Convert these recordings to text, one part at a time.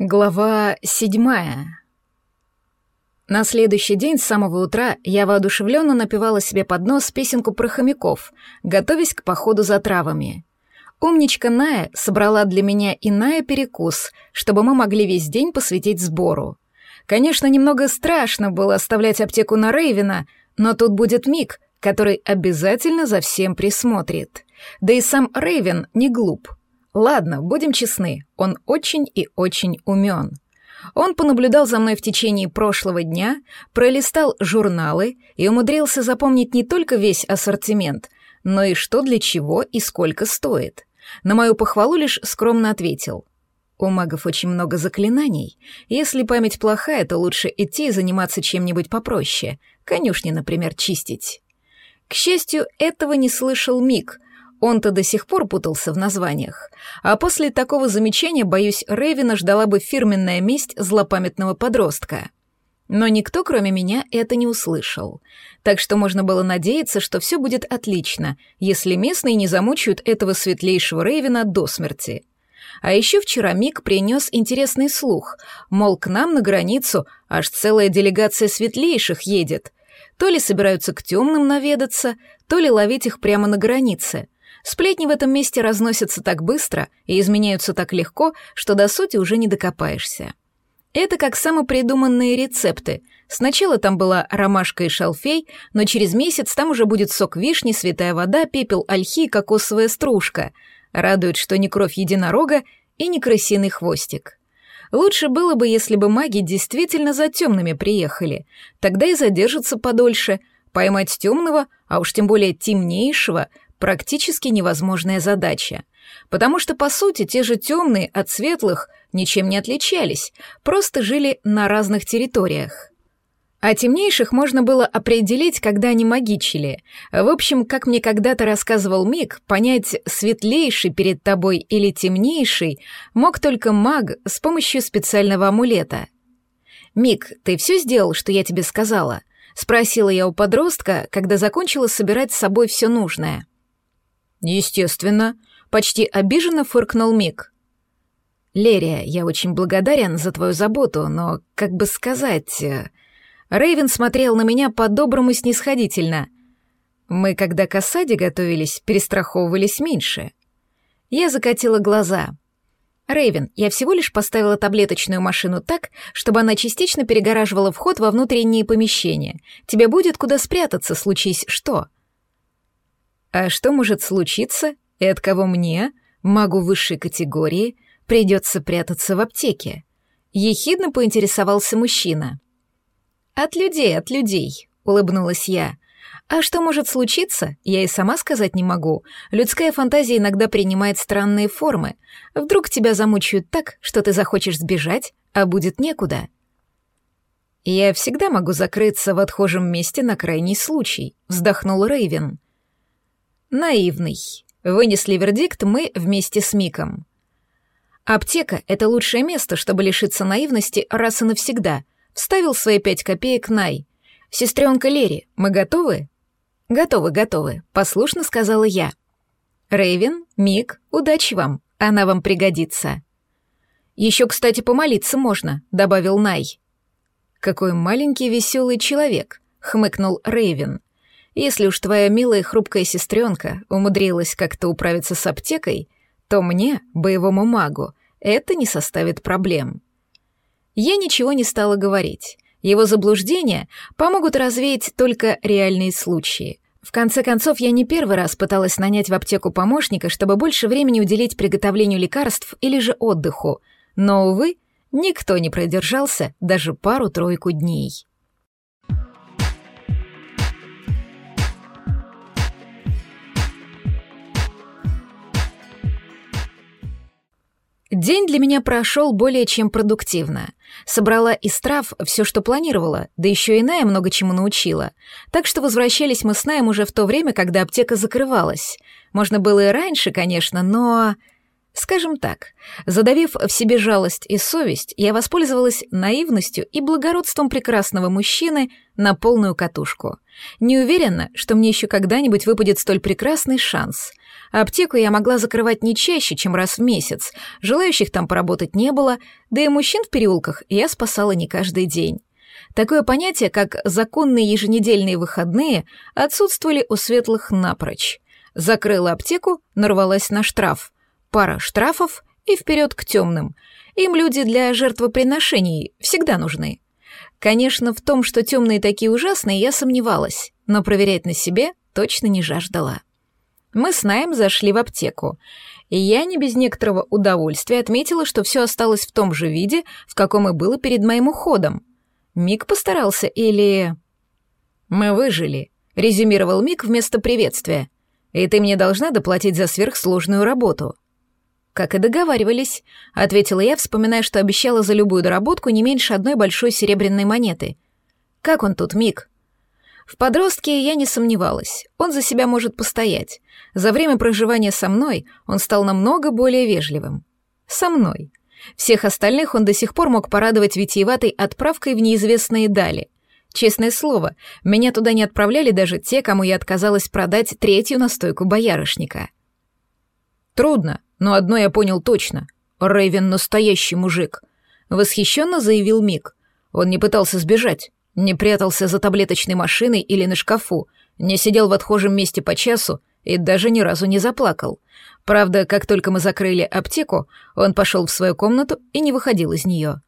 Глава седьмая. На следующий день с самого утра я воодушевленно напевала себе под нос песенку про хомяков, готовясь к походу за травами. Умничка Ная собрала для меня и Ная перекус, чтобы мы могли весь день посвятить сбору. Конечно, немного страшно было оставлять аптеку на Рейвена, но тут будет Мик, который обязательно за всем присмотрит. Да и сам Рейвен не глуп — Ладно, будем честны, он очень и очень умен. Он понаблюдал за мной в течение прошлого дня, пролистал журналы и умудрился запомнить не только весь ассортимент, но и что для чего и сколько стоит. На мою похвалу лишь скромно ответил. У магов очень много заклинаний. Если память плохая, то лучше идти и заниматься чем-нибудь попроще. Конюшни, например, чистить. К счастью, этого не слышал Мик — он-то до сих пор путался в названиях. А после такого замечания, боюсь, Рэйвина ждала бы фирменная месть злопамятного подростка. Но никто, кроме меня, это не услышал. Так что можно было надеяться, что все будет отлично, если местные не замучают этого светлейшего Рэйвина до смерти. А еще вчера Мик принес интересный слух, мол, к нам на границу аж целая делегация светлейших едет. То ли собираются к темным наведаться, то ли ловить их прямо на границе — Сплетни в этом месте разносятся так быстро и изменяются так легко, что до сути уже не докопаешься. Это как самопридуманные рецепты. Сначала там была ромашка и шалфей, но через месяц там уже будет сок вишни, святая вода, пепел ольхи и кокосовая стружка. Радует, что не кровь единорога и не крысиный хвостик. Лучше было бы, если бы маги действительно за темными приехали. Тогда и задержатся подольше. Поймать темного, а уж тем более темнейшего, практически невозможная задача, потому что, по сути, те же темные от светлых ничем не отличались, просто жили на разных территориях. А темнейших можно было определить, когда они магичили. В общем, как мне когда-то рассказывал Мик, понять, светлейший перед тобой или темнейший мог только маг с помощью специального амулета. «Мик, ты все сделал, что я тебе сказала?» — спросила я у подростка, когда закончила собирать с собой все нужное. «Естественно», — почти обиженно фыркнул Мик. «Лерия, я очень благодарен за твою заботу, но, как бы сказать...» э, Рейвен смотрел на меня по-доброму снисходительно. Мы, когда к осаде готовились, перестраховывались меньше. Я закатила глаза. Рейвен, я всего лишь поставила таблеточную машину так, чтобы она частично перегораживала вход во внутренние помещения. Тебе будет куда спрятаться, случись что. А что может случиться, и от кого мне, магу высшей категории, придется прятаться в аптеке? Ехидно поинтересовался мужчина. От людей, от людей, улыбнулась я. А что может случиться, я и сама сказать не могу. Людская фантазия иногда принимает странные формы. Вдруг тебя замучают так, что ты захочешь сбежать, а будет некуда. Я всегда могу закрыться в отхожем месте на крайний случай, вздохнул Рейвен. Наивный. Вынесли вердикт мы вместе с Миком. Аптека — это лучшее место, чтобы лишиться наивности раз и навсегда. Вставил свои пять копеек Най. Сестренка Лери, мы готовы? Готовы, готовы, послушно сказала я. Рейвен, Мик, удачи вам, она вам пригодится. Еще, кстати, помолиться можно, добавил Най. Какой маленький веселый человек, хмыкнул Рейвен. Если уж твоя милая хрупкая сестренка умудрилась как-то управиться с аптекой, то мне, боевому магу, это не составит проблем. Я ничего не стала говорить. Его заблуждения помогут развеять только реальные случаи. В конце концов, я не первый раз пыталась нанять в аптеку помощника, чтобы больше времени уделить приготовлению лекарств или же отдыху, но, увы, никто не продержался даже пару-тройку дней. День для меня прошел более чем продуктивно. Собрала из трав все, что планировала, да еще и Ная много чему научила. Так что возвращались мы с Наем уже в то время, когда аптека закрывалась. Можно было и раньше, конечно, но... Скажем так, задавив в себе жалость и совесть, я воспользовалась наивностью и благородством прекрасного мужчины на полную катушку. Не уверена, что мне еще когда-нибудь выпадет столь прекрасный шанс. Аптеку я могла закрывать не чаще, чем раз в месяц. Желающих там поработать не было, да и мужчин в переулках я спасала не каждый день. Такое понятие, как законные еженедельные выходные, отсутствовали у светлых напрочь. Закрыла аптеку, нарвалась на штраф. Пара штрафов и вперед к темным. Им люди для жертвоприношений всегда нужны. Конечно, в том, что темные такие ужасные, я сомневалась, но проверять на себе точно не жаждала. Мы с Наем зашли в аптеку, и я не без некоторого удовольствия отметила, что все осталось в том же виде, в каком и было перед моим уходом. Мик постарался или... «Мы выжили», — резюмировал Мик вместо приветствия. «И ты мне должна доплатить за сверхсложную работу». «Как и договаривались», — ответила я, вспоминая, что обещала за любую доработку не меньше одной большой серебряной монеты. «Как он тут, Мик?» В подростке я не сомневалась, он за себя может постоять. За время проживания со мной он стал намного более вежливым. Со мной. Всех остальных он до сих пор мог порадовать витиеватой отправкой в неизвестные дали. Честное слово, меня туда не отправляли даже те, кому я отказалась продать третью настойку боярышника. Трудно, но одно я понял точно. Рэйвен настоящий мужик. Восхищенно заявил Мик. Он не пытался сбежать, не прятался за таблеточной машиной или на шкафу, не сидел в отхожем месте по часу и даже ни разу не заплакал. Правда, как только мы закрыли аптеку, он пошел в свою комнату и не выходил из нее.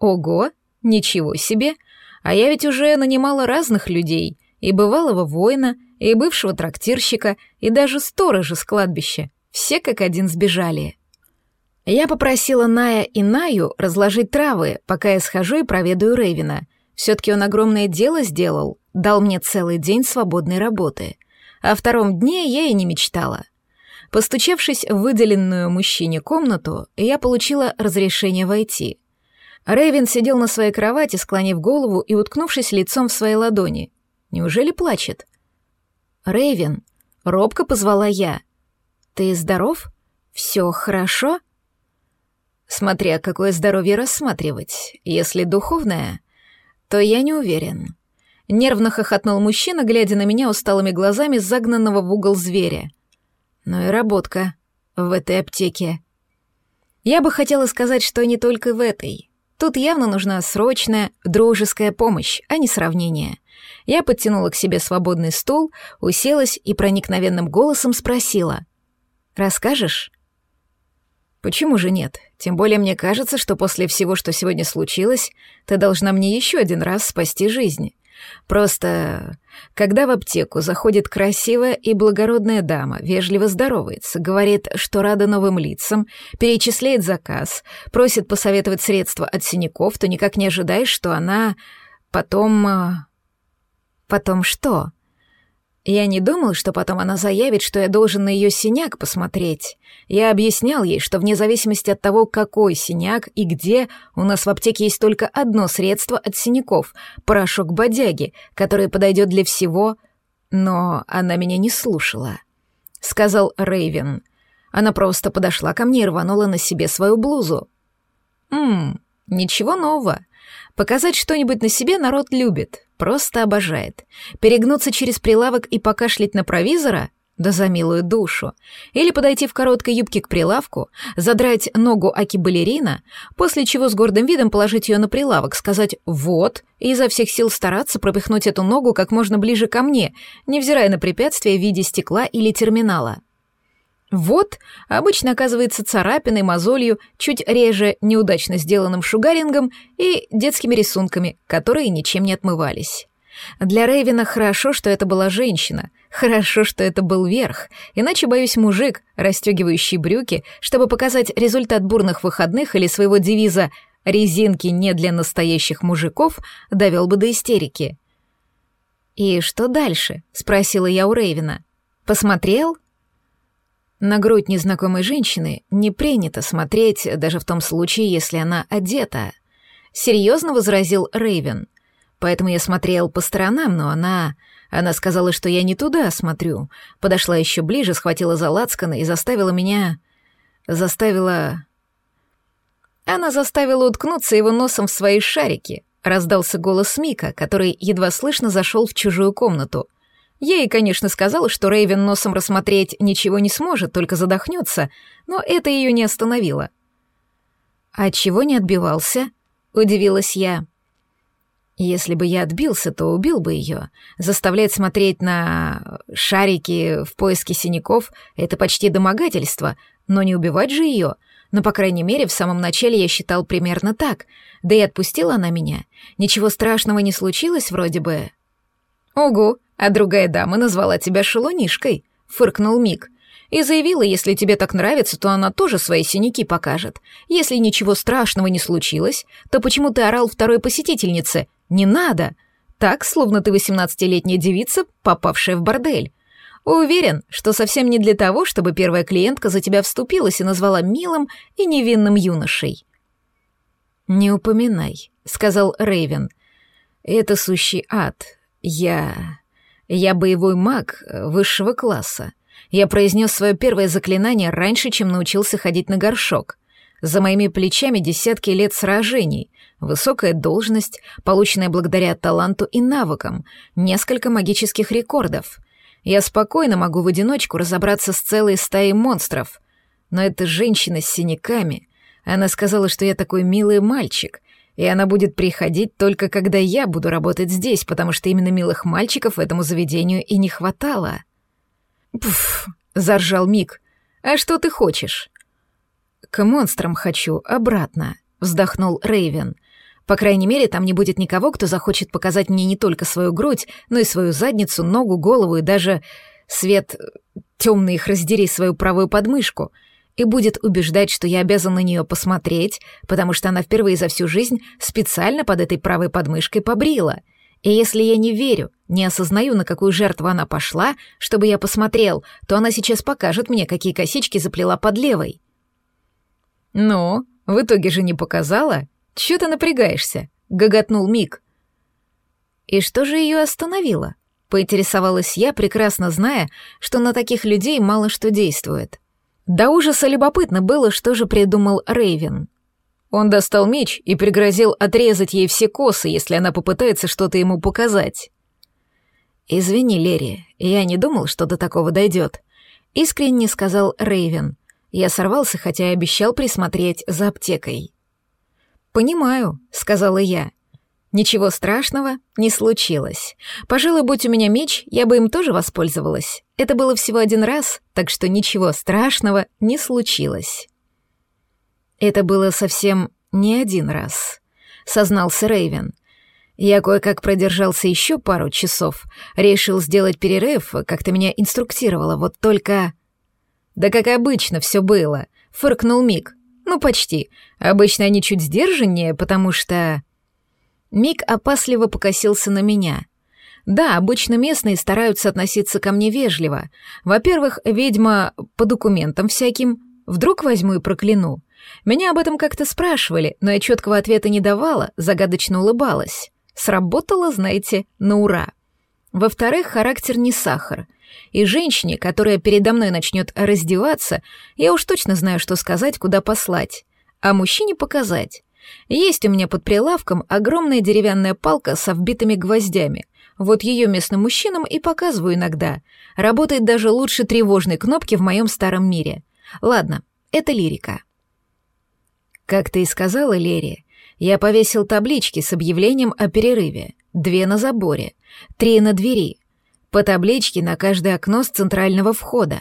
Ого, ничего себе! А я ведь уже нанимала разных людей, и бывалого воина, и бывшего трактирщика, и даже сторожа с кладбища. Все как один сбежали. Я попросила Ная и Наю разложить травы, пока я схожу и проведаю Рейвина. Все-таки он огромное дело сделал, дал мне целый день свободной работы. О втором дне я и не мечтала. Постучавшись в выделенную мужчине комнату, я получила разрешение войти. Рэйвен сидел на своей кровати, склонив голову и уткнувшись лицом в свои ладони. Неужели плачет? Рэйвен, робко позвала я. «Ты здоров? Все хорошо?» Смотря какое здоровье рассматривать. Если духовное, то я не уверен. Нервно хохотнул мужчина, глядя на меня усталыми глазами загнанного в угол зверя. Ну и работка в этой аптеке. Я бы хотела сказать, что не только в этой. Тут явно нужна срочная дружеская помощь, а не сравнение. Я подтянула к себе свободный стул, уселась и проникновенным голосом спросила — Расскажешь? Почему же нет? Тем более мне кажется, что после всего, что сегодня случилось, ты должна мне еще один раз спасти жизнь. Просто, когда в аптеку заходит красивая и благородная дама, вежливо здоровается, говорит, что рада новым лицам, перечисляет заказ, просит посоветовать средства от синяков, то никак не ожидаешь, что она потом... Э, потом что? Я не думал, что потом она заявит, что я должен на ее синяк посмотреть. Я объяснял ей, что вне зависимости от того, какой синяк и где, у нас в аптеке есть только одно средство от синяков — порошок бодяги, который подойдет для всего, но она меня не слушала. Сказал Рейвен. Она просто подошла ко мне и рванула на себе свою блузу. Ммм, ничего нового. Показать что-нибудь на себе народ любит, просто обожает. Перегнуться через прилавок и покашлять на провизора — да за милую душу. Или подойти в короткой юбке к прилавку, задрать ногу аки-балерина, после чего с гордым видом положить ее на прилавок, сказать «вот» и изо всех сил стараться пропихнуть эту ногу как можно ближе ко мне, невзирая на препятствия в виде стекла или терминала. Вот обычно оказывается царапиной, мозолью, чуть реже неудачно сделанным шугарингом и детскими рисунками, которые ничем не отмывались. Для Рейвина хорошо, что это была женщина, хорошо, что это был верх, иначе, боюсь, мужик, расстегивающий брюки, чтобы показать результат бурных выходных или своего девиза «резинки не для настоящих мужиков», довел бы до истерики. «И что дальше?» — спросила я у Рейвина. «Посмотрел?» На грудь незнакомой женщины не принято смотреть, даже в том случае, если она одета. Серьезно возразил Рейвен. Поэтому я смотрел по сторонам, но она... Она сказала, что я не туда смотрю. Подошла еще ближе, схватила за лацканы и заставила меня... Заставила... Она заставила уткнуться его носом в свои шарики. Раздался голос Мика, который едва слышно зашел в чужую комнату. Я ей, конечно, сказала, что Рейвен носом рассмотреть ничего не сможет, только задохнется, но это ее не остановило. «А чего не отбивался?» — удивилась я. Если бы я отбился, то убил бы ее. Заставлять смотреть на шарики в поиске синяков — это почти домогательство, но не убивать же ее. Но, по крайней мере, в самом начале я считал примерно так. Да и отпустила она меня. Ничего страшного не случилось вроде бы. «Ого, а другая дама назвала тебя шелунишкой», — фыркнул Мик. И заявила, если тебе так нравится, то она тоже свои синяки покажет. Если ничего страшного не случилось, то почему ты орал второй посетительнице? Не надо. Так, словно ты восемнадцатилетняя девица, попавшая в бордель. Уверен, что совсем не для того, чтобы первая клиентка за тебя вступилась и назвала милым и невинным юношей. «Не упоминай», — сказал Рейвен. «Это сущий ад. Я... я боевой маг высшего класса. Я произнес свое первое заклинание раньше, чем научился ходить на горшок. За моими плечами десятки лет сражений, высокая должность, полученная благодаря таланту и навыкам, несколько магических рекордов. Я спокойно могу в одиночку разобраться с целой стаей монстров. Но эта женщина с синяками, она сказала, что я такой милый мальчик, и она будет приходить только когда я буду работать здесь, потому что именно милых мальчиков этому заведению и не хватало. Пф, заржал Мик. А что ты хочешь? «К монстрам хочу, обратно», — вздохнул Рейвен. «По крайней мере, там не будет никого, кто захочет показать мне не только свою грудь, но и свою задницу, ногу, голову и даже свет темный их раздери свою правую подмышку» и будет убеждать, что я обязан на нее посмотреть, потому что она впервые за всю жизнь специально под этой правой подмышкой побрила. И если я не верю, не осознаю, на какую жертву она пошла, чтобы я посмотрел, то она сейчас покажет мне, какие косички заплела под левой. «Ну, в итоге же не показала? Чё ты напрягаешься?» — гоготнул Мик. «И что же ее остановило?» — поинтересовалась я, прекрасно зная, что на таких людей мало что действует. До ужаса любопытно было, что же придумал Рейвен. Он достал меч и пригрозил отрезать ей все косы, если она попытается что-то ему показать. «Извини, Лерри, я не думал, что до такого дойдет», — искренне сказал Рейвен. Я сорвался, хотя и обещал присмотреть за аптекой. «Понимаю», — сказала я. «Ничего страшного не случилось. Пожалуй, будь у меня меч, я бы им тоже воспользовалась. Это было всего один раз, так что ничего страшного не случилось». «Это было совсем не один раз», — сознался Рейвен. «Я кое-как продержался еще пару часов, решил сделать перерыв, как ты меня инструктировала, вот только...» «Да как обычно все было», — фыркнул Мик. «Ну, почти. Обычно они чуть сдержаннее, потому что...» Мик опасливо покосился на меня. Да, обычно местные стараются относиться ко мне вежливо. Во-первых, ведьма по документам всяким. Вдруг возьму и прокляну. Меня об этом как-то спрашивали, но я четкого ответа не давала, загадочно улыбалась. Сработало, знаете, на ура. Во-вторых, характер не сахар — и женщине, которая передо мной начнет раздеваться, я уж точно знаю, что сказать, куда послать. А мужчине показать. Есть у меня под прилавком огромная деревянная палка со вбитыми гвоздями. Вот ее местным мужчинам и показываю иногда. Работает даже лучше тревожной кнопки в моем старом мире. Ладно, это лирика. Как ты и сказала, Лерия, я повесил таблички с объявлением о перерыве. Две на заборе, три на двери, по табличке на каждое окно с центрального входа.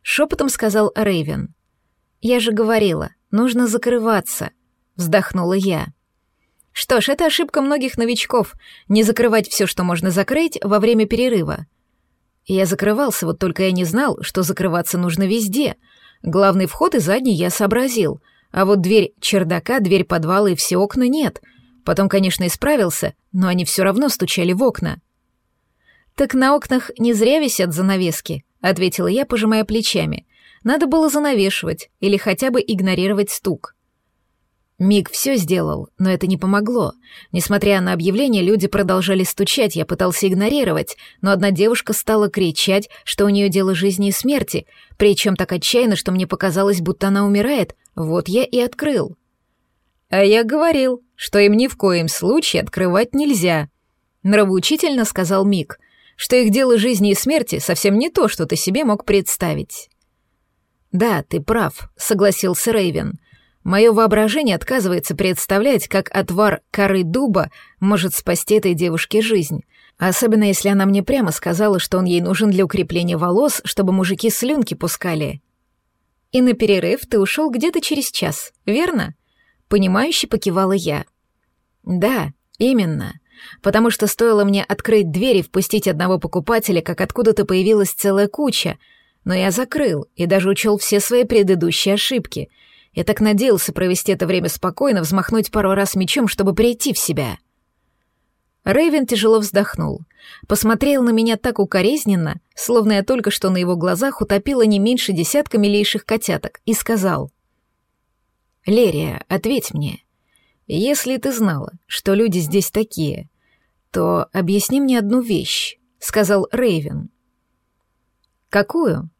Шепотом сказал Рейвен. «Я же говорила, нужно закрываться», — вздохнула я. Что ж, это ошибка многих новичков — не закрывать все, что можно закрыть, во время перерыва. Я закрывался, вот только я не знал, что закрываться нужно везде. Главный вход и задний я сообразил, а вот дверь чердака, дверь подвала и все окна нет. Потом, конечно, исправился, но они все равно стучали в окна. «Так на окнах не зря висят занавески», — ответила я, пожимая плечами. «Надо было занавешивать или хотя бы игнорировать стук». Миг все сделал, но это не помогло. Несмотря на объявление, люди продолжали стучать, я пытался игнорировать, но одна девушка стала кричать, что у нее дело жизни и смерти, причем так отчаянно, что мне показалось, будто она умирает. Вот я и открыл. «А я говорил, что им ни в коем случае открывать нельзя», — нравоучительно сказал Мик — что их дело жизни и смерти совсем не то, что ты себе мог представить. «Да, ты прав», — согласился Рейвен. «Мое воображение отказывается представлять, как отвар коры дуба может спасти этой девушке жизнь, особенно если она мне прямо сказала, что он ей нужен для укрепления волос, чтобы мужики слюнки пускали». «И на перерыв ты ушел где-то через час, верно?» Понимающе покивала я. «Да, именно потому что стоило мне открыть дверь и впустить одного покупателя, как откуда-то появилась целая куча, но я закрыл и даже учел все свои предыдущие ошибки. Я так надеялся провести это время спокойно, взмахнуть пару раз мечом, чтобы прийти в себя. Рэйвен тяжело вздохнул, посмотрел на меня так укоризненно, словно я только что на его глазах утопила не меньше десятка милейших котяток, и сказал. «Лерия, ответь мне, если ты знала, что люди здесь такие, то объясни мне одну вещь, сказал Рейвен. Какую?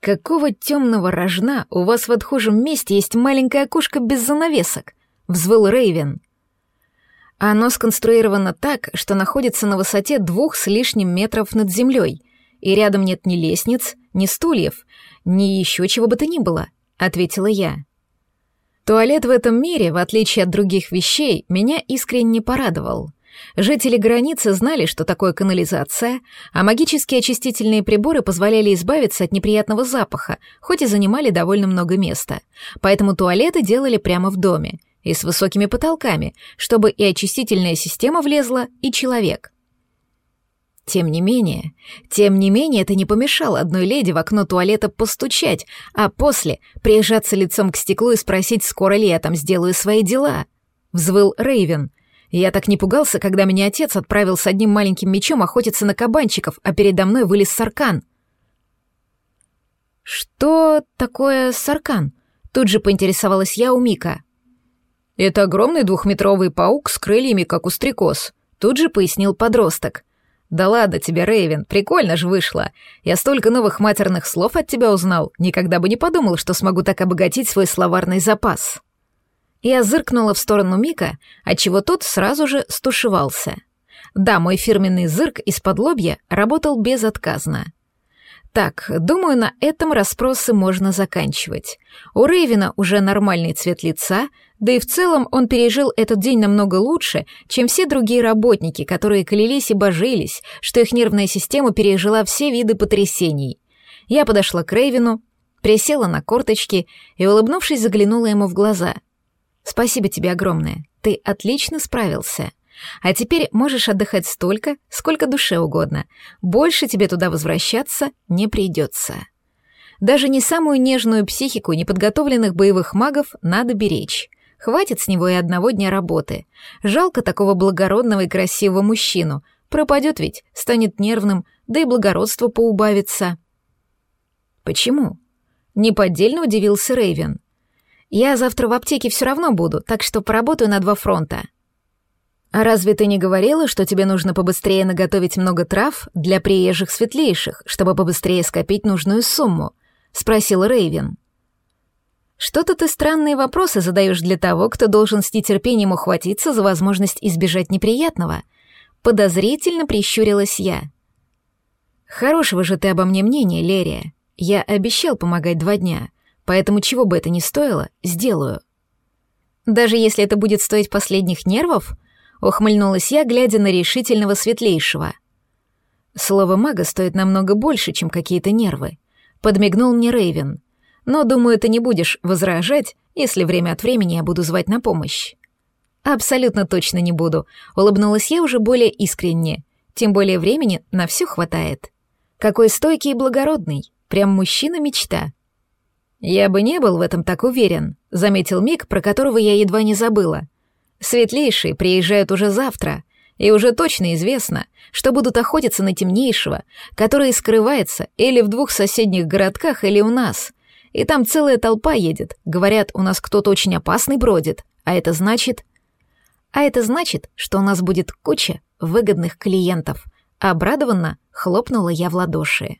Какого темного рожна у вас в отхожем месте есть маленькое окошко без занавесок? взвыл Рейвен. Оно сконструировано так, что находится на высоте двух с лишним метров над землей, и рядом нет ни лестниц, ни стульев, ни еще чего бы то ни было, ответила я. Туалет в этом мире, в отличие от других вещей, меня искренне порадовал. Жители границы знали, что такое канализация, а магические очистительные приборы позволяли избавиться от неприятного запаха, хоть и занимали довольно много места. Поэтому туалеты делали прямо в доме и с высокими потолками, чтобы и очистительная система влезла, и человек. Тем не менее, тем не менее, это не помешало одной леди в окно туалета постучать, а после прижаться лицом к стеклу и спросить, скоро ли я там сделаю свои дела. Взвыл Рейвен. Я так не пугался, когда меня отец отправил с одним маленьким мечом охотиться на кабанчиков, а передо мной вылез саркан. «Что такое саркан?» Тут же поинтересовалась я у Мика. «Это огромный двухметровый паук с крыльями, как у стрекоз», тут же пояснил подросток. «Да ладно тебе, Рейвен, прикольно же вышло. Я столько новых матерных слов от тебя узнал, никогда бы не подумал, что смогу так обогатить свой словарный запас». Я зыркнула в сторону Мика, отчего тот сразу же стушевался. Да, мой фирменный зырк из-под лобья работал безотказно. Так, думаю, на этом расспросы можно заканчивать. У Рейвена уже нормальный цвет лица, да и в целом он пережил этот день намного лучше, чем все другие работники, которые клялись и божились, что их нервная система пережила все виды потрясений. Я подошла к Рейвену, присела на корточки и, улыбнувшись, заглянула ему в глаза. «Спасибо тебе огромное. Ты отлично справился. А теперь можешь отдыхать столько, сколько душе угодно. Больше тебе туда возвращаться не придется. Даже не самую нежную психику неподготовленных боевых магов надо беречь. Хватит с него и одного дня работы. Жалко такого благородного и красивого мужчину. Пропадет ведь, станет нервным, да и благородство поубавится. Почему? Неподдельно удивился Рейвен. Я завтра в аптеке все равно буду, так что поработаю на два фронта. «А разве ты не говорила, что тебе нужно побыстрее наготовить много трав для приезжих светлейших, чтобы побыстрее скопить нужную сумму?» — спросил Рейвен. «Что-то ты странные вопросы задаешь для того, кто должен с нетерпением ухватиться за возможность избежать неприятного», — подозрительно прищурилась я. «Хорошего же ты обо мне мнения, Лерия. Я обещал помогать два дня, поэтому чего бы это ни стоило, сделаю». «Даже если это будет стоить последних нервов?» Ухмыльнулась я, глядя на решительного светлейшего. Слово мага стоит намного больше, чем какие-то нервы. Подмигнул мне Рейвен. Но, думаю, ты не будешь возражать, если время от времени я буду звать на помощь. Абсолютно точно не буду. Улыбнулась я уже более искренне. Тем более времени на все хватает. Какой стойкий и благородный. Прям мужчина-мечта. Я бы не был в этом так уверен, заметил Мик, про которого я едва не забыла. Светлейшие приезжают уже завтра, и уже точно известно, что будут охотиться на темнейшего, который скрывается или в двух соседних городках, или у нас. И там целая толпа едет. Говорят, у нас кто-то очень опасный бродит. А это значит... А это значит, что у нас будет куча выгодных клиентов. Обрадованно хлопнула я в ладоши.